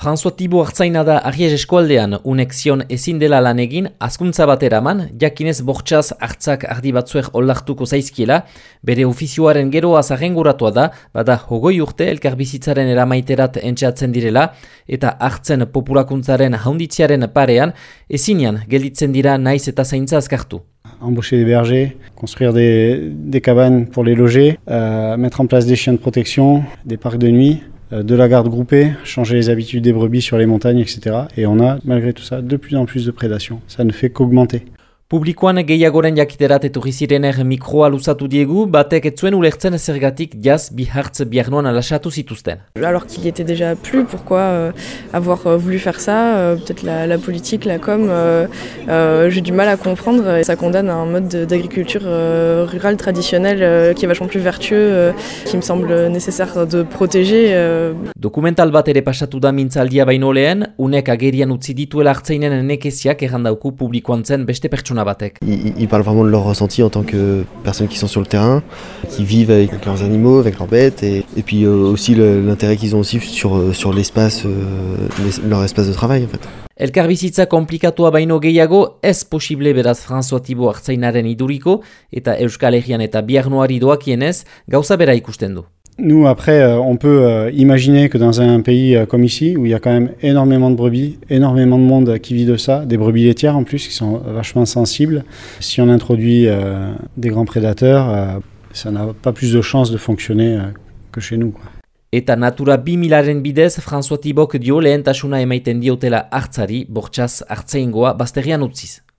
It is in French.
François Tibo hartzaina da Ariez eskualdean unek zion ezin dela lan egin, azkuntza bat eraman, jakinez bortxaz hartzak ardi batzuek ollartuko zaizkiela, bere ofizioaren geroa zahenguratua da, bada hogoi urte elkarbizitzaren eramaiterat entxeatzen direla, eta hartzen populakuntzaren haunditziaren parean, ezinean gelditzen dira naiz eta zaintza azkartu. embaucher des bergers, construire des, des cabanes pour les loger, euh, mettre en place des chiens de protection, des parcs de nuit, de la garde groupée, changer les habitudes des brebis sur les montagnes, etc. Et on a, malgré tout ça, de plus en plus de prédation. Ça ne fait qu'augmenter. Publikoan gehiagoren jakiterat etorri zirener mikroa luzatu diegu, batek ez zuen ulertzen zergatik jaz bi hartz biarnoan alasatu zituzten. Alors qu'il était déjà plus, pourquoi euh, avoir euh, voulu faire ça euh, Peut-être la, la, politique, la com, euh, euh, j'ai du mal à comprendre. Et ça condamne à un mode d'agriculture rurale traditionnelle qui est vachement plus vertueux, qui me semble nécessaire de protéger. Dokumental bat ere pasatu da mintzaldia baino lehen, unek agerian utzi dituela hartzeinen nekeziak errandauku publikoan zen beste pertsona ils, ils, parlent vraiment de leur ressenti en tant que personnes qui sont sur le terrain, qui vivent avec leurs animaux, avec leurs bêtes, et, et puis euh, aussi l'intérêt qu'ils ont aussi sur, euh, sur l'espace, euh, leur espace de travail en fait. Elkarbizitza komplikatua baino gehiago, ez posible beraz François Thibault hartzainaren iduriko, eta Euskal Herrian eta Biarnoari doakienez, gauza bera ikusten du. Nous, après, euh, on peut euh, imaginer que dans un pays euh, comme ici, où il y a quand même énormément de brebis, énormément de monde qui vit de ça, des brebis laitières en plus, qui sont vachement sensibles, si on introduit des grands prédateurs, ça n'a pas plus de chances de fonctionner que chez nous. Natura François.